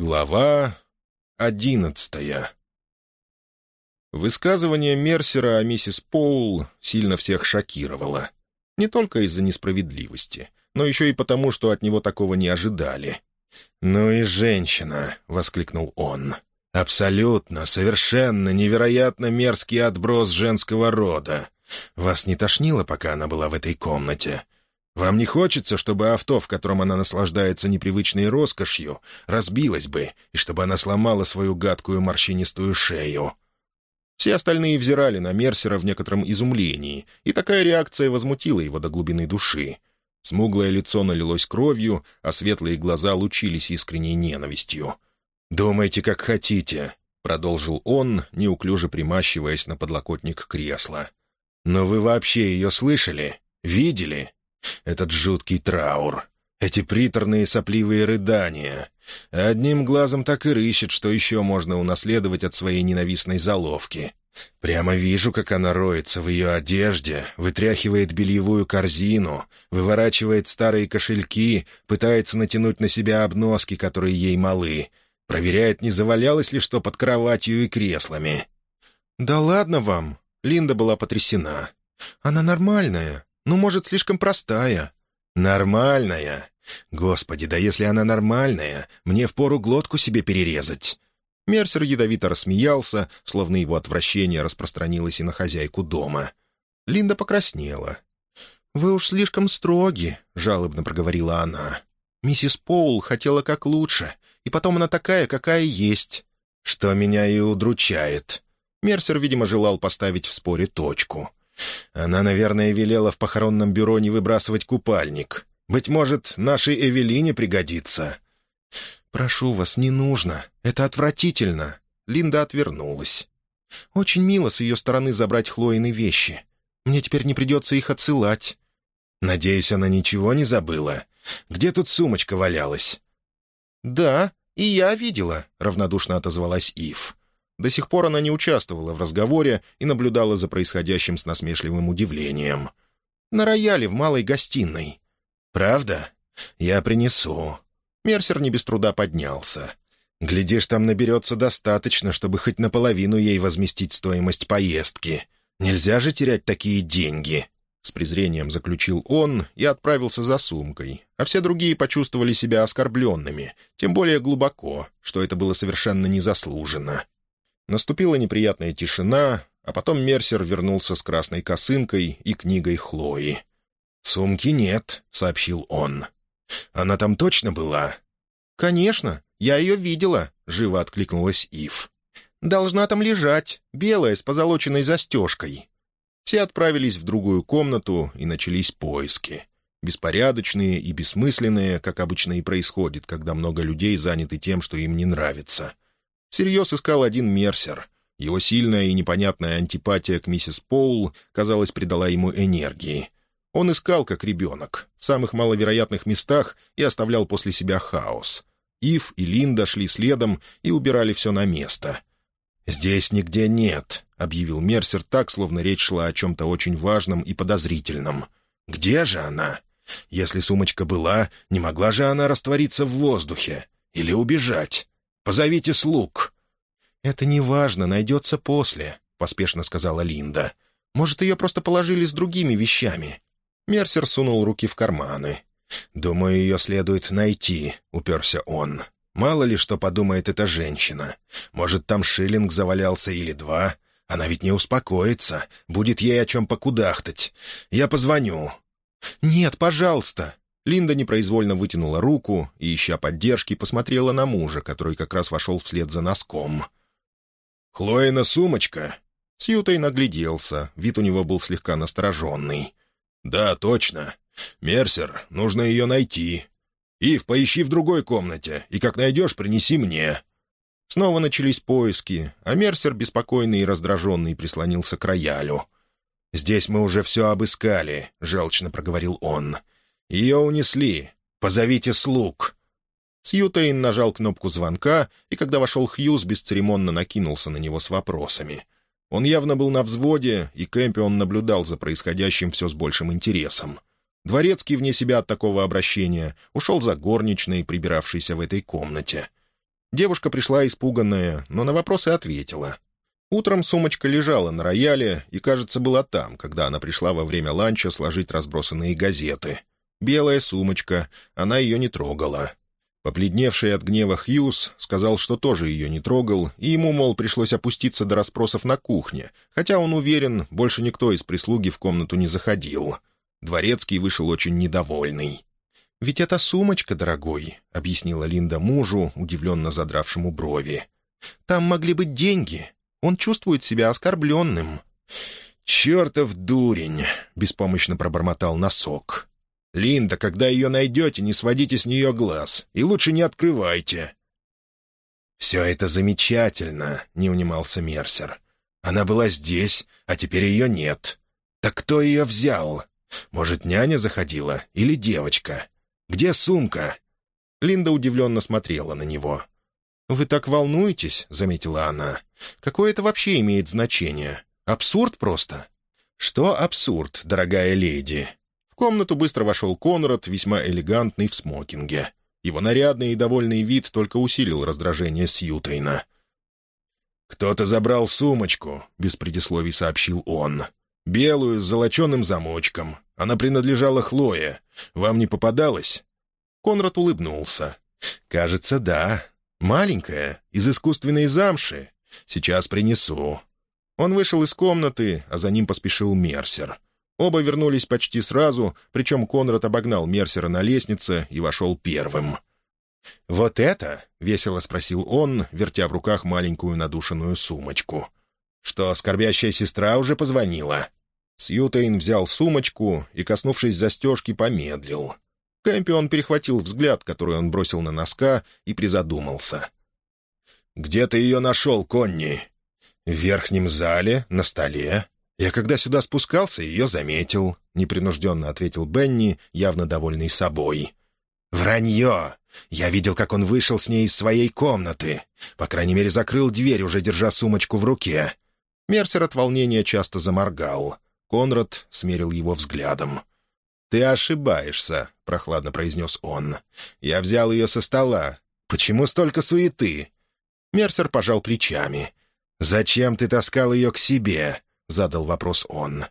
Глава одиннадцатая Высказывание Мерсера о миссис Поул сильно всех шокировало. Не только из-за несправедливости, но еще и потому, что от него такого не ожидали. «Ну и женщина!» — воскликнул он. «Абсолютно, совершенно невероятно мерзкий отброс женского рода. Вас не тошнило, пока она была в этой комнате? Вам не хочется, чтобы авто, в котором она наслаждается непривычной роскошью, разбилось бы, и чтобы она сломала свою гадкую морщинистую шею?» Все остальные взирали на Мерсера в некотором изумлении, и такая реакция возмутила его до глубины души. Смуглое лицо налилось кровью, а светлые глаза лучились искренней ненавистью. «Думайте, как хотите», — продолжил он, неуклюже примащиваясь на подлокотник кресла. «Но вы вообще ее слышали? Видели? Этот жуткий траур, эти приторные сопливые рыдания. Одним глазом так и рыщет, что еще можно унаследовать от своей ненавистной заловки. Прямо вижу, как она роется в ее одежде, вытряхивает бельевую корзину, выворачивает старые кошельки, пытается натянуть на себя обноски, которые ей малы, проверяет, не завалялось ли что под кроватью и креслами. «Да ладно вам!» — Линда была потрясена. «Она нормальная, ну, может, слишком простая». «Нормальная? Господи, да если она нормальная, мне впору глотку себе перерезать». Мерсер ядовито рассмеялся, словно его отвращение распространилось и на хозяйку дома. Линда покраснела. «Вы уж слишком строги», — жалобно проговорила она. «Миссис Поул хотела как лучше, и потом она такая, какая есть». «Что меня и удручает». Мерсер, видимо, желал поставить в споре точку. Она, наверное, велела в похоронном бюро не выбрасывать купальник. Быть может, нашей Эвелине пригодится. «Прошу вас, не нужно. Это отвратительно». Линда отвернулась. «Очень мило с ее стороны забрать Хлоины вещи. Мне теперь не придется их отсылать». «Надеюсь, она ничего не забыла. Где тут сумочка валялась?» «Да, и я видела», — равнодушно отозвалась Ив. До сих пор она не участвовала в разговоре и наблюдала за происходящим с насмешливым удивлением. «На рояле в малой гостиной». «Правда? Я принесу». Мерсер не без труда поднялся. «Глядишь, там наберется достаточно, чтобы хоть наполовину ей возместить стоимость поездки. Нельзя же терять такие деньги». С презрением заключил он и отправился за сумкой, а все другие почувствовали себя оскорбленными, тем более глубоко, что это было совершенно незаслуженно. Наступила неприятная тишина, а потом Мерсер вернулся с красной косынкой и книгой Хлои. «Сумки нет», — сообщил он. «Она там точно была?» «Конечно, я ее видела», — живо откликнулась Ив. «Должна там лежать, белая, с позолоченной застежкой». Все отправились в другую комнату, и начались поиски. Беспорядочные и бессмысленные, как обычно и происходит, когда много людей заняты тем, что им не нравится. Всерьез искал один Мерсер. Его сильная и непонятная антипатия к миссис Поул, казалось, придала ему энергии. Он искал, как ребенок, в самых маловероятных местах и оставлял после себя хаос. Ив и Линда шли следом и убирали все на место. «Здесь нигде нет», — объявил Мерсер так, словно речь шла о чем-то очень важном и подозрительном. «Где же она? Если сумочка была, не могла же она раствориться в воздухе? Или убежать?» Позовите слуг». «Это не важно, найдется после», — поспешно сказала Линда. «Может, ее просто положили с другими вещами?» Мерсер сунул руки в карманы. «Думаю, ее следует найти», — уперся он. «Мало ли что подумает эта женщина. Может, там шиллинг завалялся или два. Она ведь не успокоится. Будет ей о чем покудахтать. Я позвоню». «Нет, пожалуйста», Линда непроизвольно вытянула руку и, ища поддержки, посмотрела на мужа, который как раз вошел вслед за носком. «Хлоина сумочка?» Сьютой нагляделся, вид у него был слегка настороженный. «Да, точно. Мерсер, нужно ее найти. Ив, поищи в другой комнате, и как найдешь, принеси мне». Снова начались поиски, а Мерсер, беспокойный и раздраженный, прислонился к роялю. «Здесь мы уже все обыскали», — желчно проговорил он. «Ее унесли. Позовите слуг». Сьютейн нажал кнопку звонка, и когда вошел Хьюз, бесцеремонно накинулся на него с вопросами. Он явно был на взводе, и Кэмпион наблюдал за происходящим все с большим интересом. Дворецкий, вне себя от такого обращения, ушел за горничной, прибиравшейся в этой комнате. Девушка пришла испуганная, но на вопросы ответила. Утром сумочка лежала на рояле и, кажется, была там, когда она пришла во время ланча сложить разбросанные газеты. Белая сумочка, она ее не трогала. Побледневший от гнева Хьюз сказал, что тоже ее не трогал, и ему, мол, пришлось опуститься до расспросов на кухне, хотя он уверен, больше никто из прислуги в комнату не заходил. Дворецкий вышел очень недовольный. «Ведь это сумочка, дорогой», — объяснила Линда мужу, удивленно задравшему брови. «Там могли быть деньги. Он чувствует себя оскорбленным». «Чертов дурень!» — беспомощно пробормотал носок. «Линда, когда ее найдете, не сводите с нее глаз, и лучше не открывайте». «Все это замечательно», — не унимался Мерсер. «Она была здесь, а теперь ее нет. Так кто ее взял? Может, няня заходила или девочка? Где сумка?» Линда удивленно смотрела на него. «Вы так волнуетесь», — заметила она. «Какое это вообще имеет значение? Абсурд просто». «Что абсурд, дорогая леди?» Комнату быстро вошел Конрад, весьма элегантный в смокинге. Его нарядный и довольный вид только усилил раздражение Сьютейна. «Кто-то забрал сумочку», — без предисловий сообщил он. «Белую, с золоченым замочком. Она принадлежала Хлое. Вам не попадалось?» Конрад улыбнулся. «Кажется, да. Маленькая, из искусственной замши. Сейчас принесу». Он вышел из комнаты, а за ним поспешил Мерсер. Оба вернулись почти сразу, причем Конрад обогнал Мерсера на лестнице и вошел первым. «Вот это?» — весело спросил он, вертя в руках маленькую надушенную сумочку. «Что, скорбящая сестра уже позвонила?» Сьютейн взял сумочку и, коснувшись застежки, помедлил. Кэмпион перехватил взгляд, который он бросил на носка, и призадумался. «Где ты ее нашел, Конни?» «В верхнем зале, на столе. «Я когда сюда спускался, ее заметил», — непринужденно ответил Бенни, явно довольный собой. «Вранье! Я видел, как он вышел с ней из своей комнаты. По крайней мере, закрыл дверь, уже держа сумочку в руке». Мерсер от волнения часто заморгал. Конрад смерил его взглядом. «Ты ошибаешься», — прохладно произнес он. «Я взял ее со стола. Почему столько суеты?» Мерсер пожал плечами. «Зачем ты таскал ее к себе? — задал вопрос он.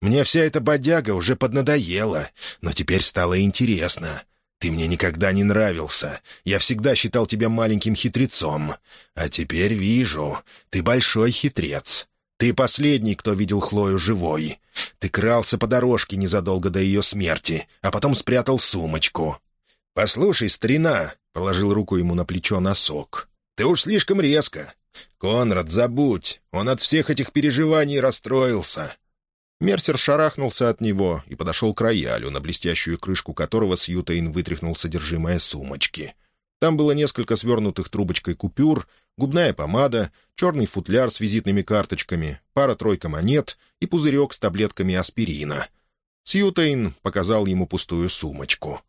«Мне вся эта бодяга уже поднадоела, но теперь стало интересно. Ты мне никогда не нравился. Я всегда считал тебя маленьким хитрецом. А теперь вижу, ты большой хитрец. Ты последний, кто видел Хлою живой. Ты крался по дорожке незадолго до ее смерти, а потом спрятал сумочку. «Послушай, старина», — положил руку ему на плечо носок, — «ты уж слишком резко. «Конрад, забудь! Он от всех этих переживаний расстроился!» Мерсер шарахнулся от него и подошел к роялю, на блестящую крышку которого Сьютейн вытряхнул содержимое сумочки. Там было несколько свернутых трубочкой купюр, губная помада, черный футляр с визитными карточками, пара-тройка монет и пузырек с таблетками аспирина. Сьютейн показал ему пустую сумочку.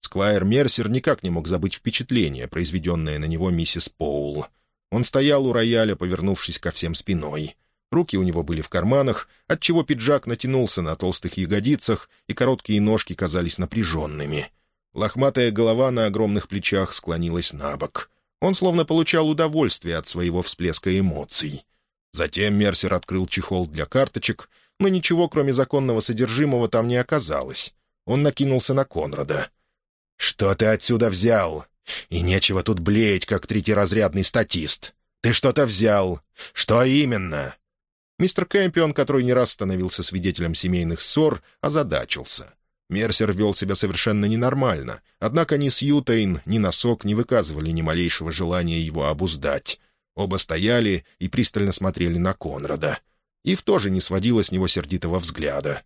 Сквайр Мерсер никак не мог забыть впечатление, произведенное на него миссис Поул — он стоял у рояля, повернувшись ко всем спиной. Руки у него были в карманах, отчего пиджак натянулся на толстых ягодицах, и короткие ножки казались напряженными. Лохматая голова на огромных плечах склонилась на бок. Он словно получал удовольствие от своего всплеска эмоций. Затем Мерсер открыл чехол для карточек, но ничего, кроме законного содержимого, там не оказалось. Он накинулся на Конрада. «Что ты отсюда взял?» И нечего тут блеять, как третьеразрядный статист. Ты что-то взял. Что именно?» Мистер Кэмпион, который не раз становился свидетелем семейных ссор, озадачился. Мерсер вел себя совершенно ненормально, однако ни Сьютейн, ни Носок не выказывали ни малейшего желания его обуздать. Оба стояли и пристально смотрели на Конрада. Ив тоже не сводила с него сердитого взгляда.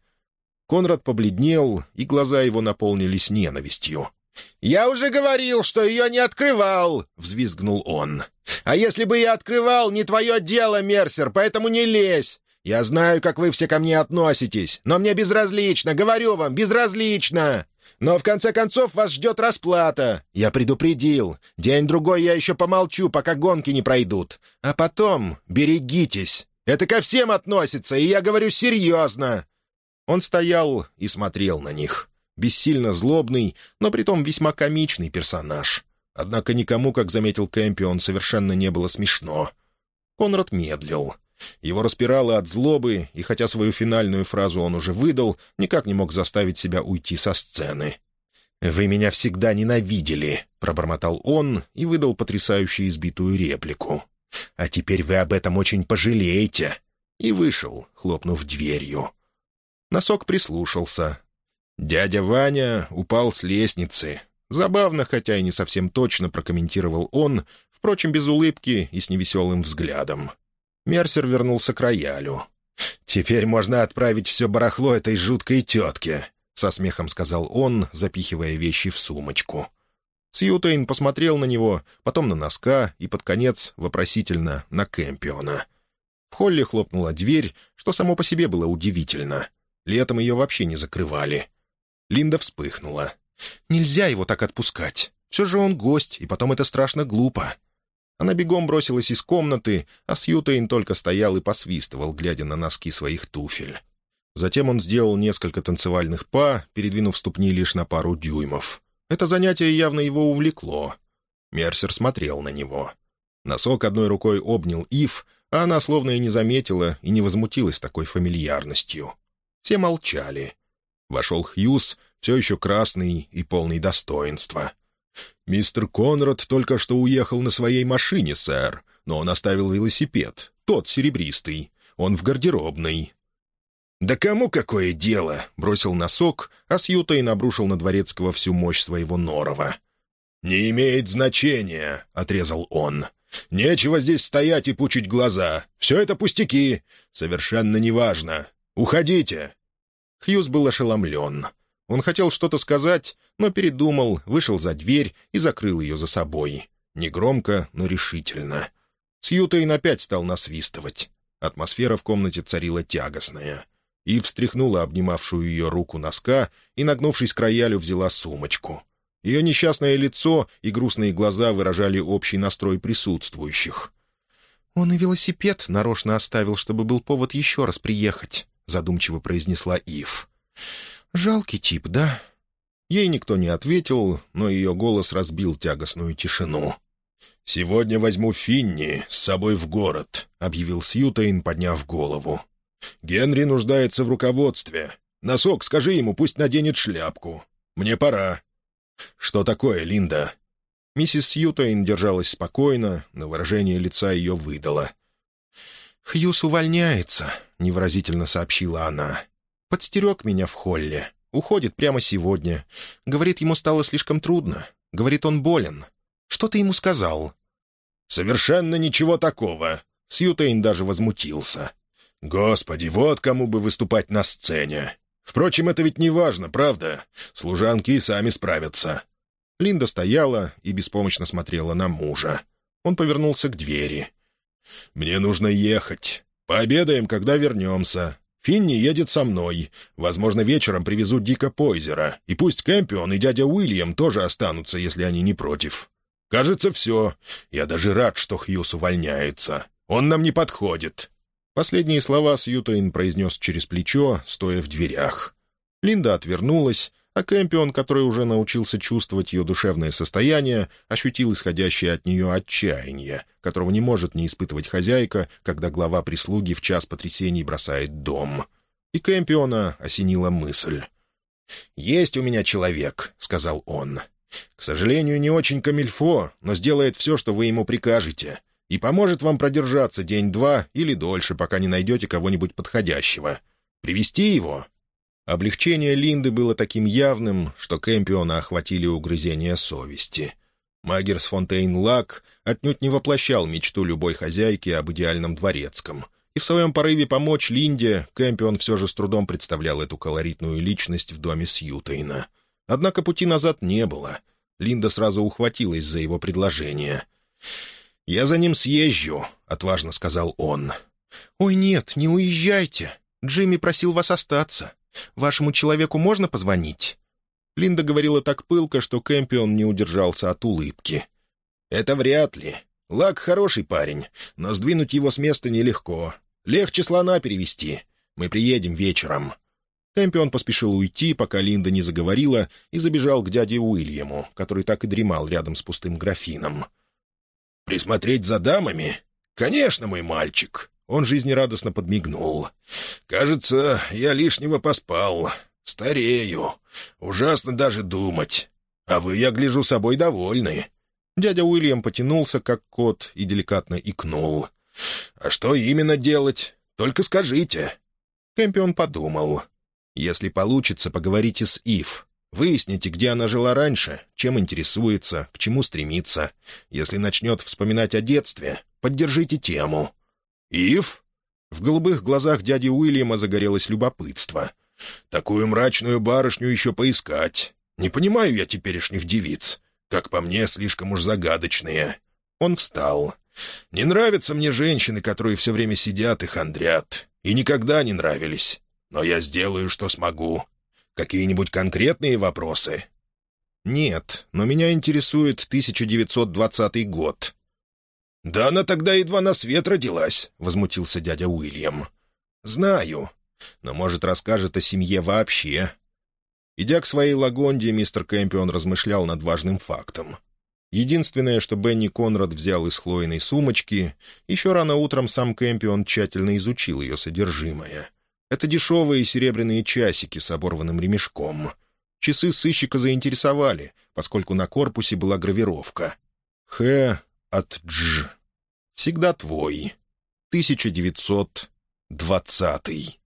Конрад побледнел, и глаза его наполнились ненавистью. «Я уже говорил, что ее не открывал!» — взвизгнул он. «А если бы я открывал, не твое дело, Мерсер, поэтому не лезь! Я знаю, как вы все ко мне относитесь, но мне безразлично, говорю вам, безразлично! Но в конце концов вас ждет расплата. Я предупредил. День-другой я еще помолчу, пока гонки не пройдут. А потом берегитесь. Это ко всем относится, и я говорю серьезно!» Он стоял и смотрел на них бессильно злобный, но притом весьма комичный персонаж. Однако никому, как заметил Кэмпион, совершенно не было смешно. Конрад медлил. Его распирало от злобы, и хотя свою финальную фразу он уже выдал, никак не мог заставить себя уйти со сцены. «Вы меня всегда ненавидели», — пробормотал он и выдал потрясающую избитую реплику. «А теперь вы об этом очень пожалеете». И вышел, хлопнув дверью. Носок прислушался. Дядя Ваня упал с лестницы. Забавно, хотя и не совсем точно прокомментировал он, впрочем, без улыбки и с невеселым взглядом. Мерсер вернулся к роялю. «Теперь можно отправить все барахло этой жуткой тетке», — со смехом сказал он, запихивая вещи в сумочку. Сьютейн посмотрел на него, потом на носка и, под конец, вопросительно, на Кэмпиона. В холле хлопнула дверь, что само по себе было удивительно. Летом ее вообще не закрывали. Линда вспыхнула. «Нельзя его так отпускать. Все же он гость, и потом это страшно глупо». Она бегом бросилась из комнаты, а Сьютейн только стоял и посвистывал, глядя на носки своих туфель. Затем он сделал несколько танцевальных па, передвинув ступни лишь на пару дюймов. Это занятие явно его увлекло. Мерсер смотрел на него. Носок одной рукой обнял Ив, а она словно и не заметила и не возмутилась такой фамильярностью. Все молчали. Вошел Хьюз, все еще красный и полный достоинства. «Мистер Конрад только что уехал на своей машине, сэр, но он оставил велосипед, тот серебристый. Он в гардеробной». «Да кому какое дело?» — бросил носок, а Сьюта и набрушил на Дворецкого всю мощь своего норова. «Не имеет значения», — отрезал он. «Нечего здесь стоять и пучить глаза. Все это пустяки. Совершенно неважно. Уходите!» Хьюз был ошеломлен. Он хотел что-то сказать, но передумал, вышел за дверь и закрыл ее за собой. Негромко, но решительно. Сьютейн опять стал насвистывать. Атмосфера в комнате царила тягостная. И встряхнула обнимавшую ее руку носка и, нагнувшись к роялю, взяла сумочку. Ее несчастное лицо и грустные глаза выражали общий настрой присутствующих. «Он и велосипед нарочно оставил, чтобы был повод еще раз приехать», — задумчиво произнесла Ив. «Жалкий тип, да?» Ей никто не ответил, но ее голос разбил тягостную тишину. «Сегодня возьму Финни с собой в город», — объявил Сьютейн, подняв голову. «Генри нуждается в руководстве. Носок, скажи ему, пусть наденет шляпку. Мне пора». «Что такое, Линда?» Миссис Сьютейн держалась спокойно, но выражение лица ее выдало. «Хьюс увольняется», — невыразительно сообщила она. Подстерег меня в холле. Уходит прямо сегодня. Говорит, ему стало слишком трудно. Говорит, он болен. Что ты ему сказал?» «Совершенно ничего такого». Сьютейн даже возмутился. «Господи, вот кому бы выступать на сцене. Впрочем, это ведь не важно, правда? Служанки и сами справятся». Линда стояла и беспомощно смотрела на мужа. Он повернулся к двери. «Мне нужно ехать. Пообедаем, когда вернемся. Финни едет со мной. Возможно, вечером привезут Дика Пойзера. И пусть Кэмпион и дядя Уильям тоже останутся, если они не против. Кажется, все. Я даже рад, что Хьюз увольняется. Он нам не подходит». Последние слова Сьютейн произнес через плечо, стоя в дверях. Линда отвернулась, а Кэмпион, который уже научился чувствовать ее душевное состояние, ощутил исходящее от нее отчаяние, которого не может не испытывать хозяйка, когда глава прислуги в час потрясений бросает дом. И Кэмпиона осенила мысль. «Есть у меня человек», — сказал он. «К сожалению, не очень камильфо, но сделает все, что вы ему прикажете, и поможет вам продержаться день-два или дольше, пока не найдете кого-нибудь подходящего. Привести его?» Облегчение Линды было таким явным, что Кэмпиона охватили угрызения совести. Магерс Фонтейн Лак отнюдь не воплощал мечту любой хозяйки об идеальном дворецком. И в своем порыве помочь Линде Кэмпион все же с трудом представлял эту колоритную личность в доме Сьютейна. Однако пути назад не было. Линда сразу ухватилась за его предложение. «Я за ним съезжу», — отважно сказал он. «Ой, нет, не уезжайте. Джимми просил вас остаться. Вашему человеку можно позвонить?» Линда говорила так пылко, что Кэмпион не удержался от улыбки. «Это вряд ли. Лак хороший парень, но сдвинуть его с места нелегко. Легче слона перевести. Мы приедем вечером». Кэмпион поспешил уйти, пока Линда не заговорила, и забежал к дяде Уильяму, который так и дремал рядом с пустым графином. «Присмотреть за дамами? Конечно, мой мальчик!» Он жизнерадостно подмигнул. «Кажется, я лишнего поспал. Старею. Ужасно даже думать. А вы, я гляжу, собой довольны». Дядя Уильям потянулся, как кот, и деликатно икнул. «А что именно делать? Только скажите». Кэмпион подумал. «Если получится, поговорите с Ив. Выясните, где она жила раньше, чем интересуется, к чему стремится. Если начнет вспоминать о детстве, поддержите тему». «Ив?» В голубых глазах дяди Уильяма загорелось любопытство. «Такую мрачную барышню еще поискать. Не понимаю я теперешних девиц. Как по мне, слишком уж загадочные». Он встал. «Не нравятся мне женщины, которые все время сидят и хандрят. И никогда не нравились. Но я сделаю, что смогу. Какие-нибудь конкретные вопросы?» «Нет, но меня интересует 1920 год». «Да она тогда едва на свет родилась», — возмутился дядя Уильям. «Знаю. Но, может, расскажет о семье вообще». Идя к своей лагонде, мистер Кэмпион размышлял над важным фактом. Единственное, что Бенни Конрад взял из хлойной сумочки, еще рано утром сам Кэмпион тщательно изучил ее содержимое. Это дешевые серебряные часики с оборванным ремешком. Часы сыщика заинтересовали, поскольку на корпусе была гравировка. «Х от Дж. Всегда твой. 1920».